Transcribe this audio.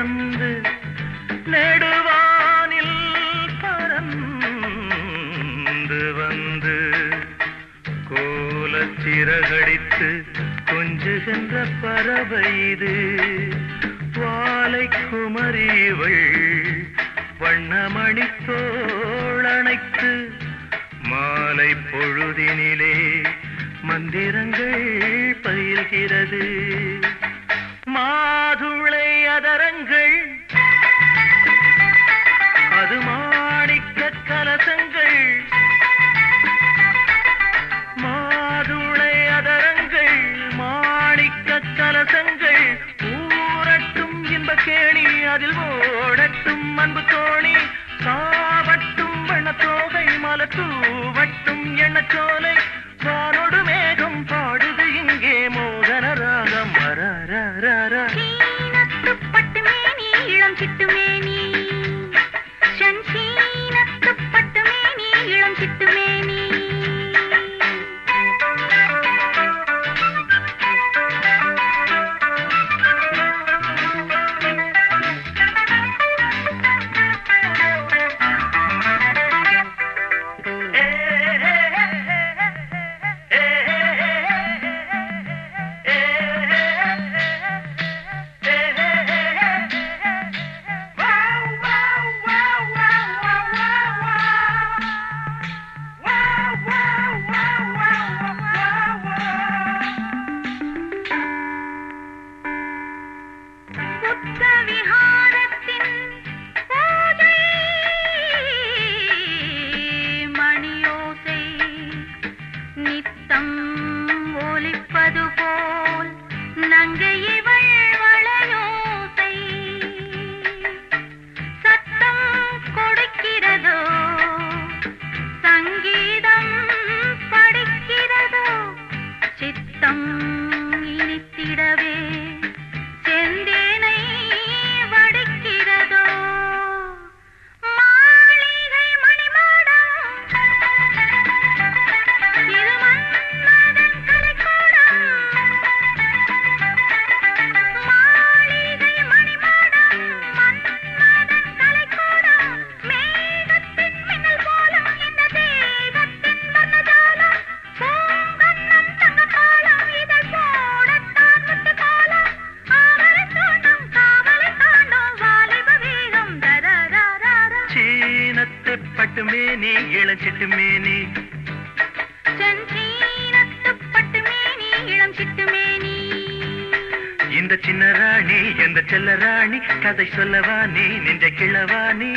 பறந்து நெடுவானில் பறந்து வந்து கோலச்சிறகடித்து கொஞ்சுகின்ற பறவை இது வாலை குமரிவள் வண்ணமணி தோழனைத்து மாலை பொழுதினிலே மந்திரங்கள் பயில்கிறது. மா அதில் ஓடட்டும் அன்பு தோழி. சாவட்டும் வண்ணத்தோகை மலத்தூவ அங்கேயே சஞ்சீனத்து பட்டுமேனி இளம் சிட்டுமேனி சஞ்சீனத்து பட்டுமேனி இளம் சிட்டுமேனி இந்த சின்ன ராணி எந்த செல்ல ராணி கதை சொல்லவா நீ நின்ற கிழவா நீ?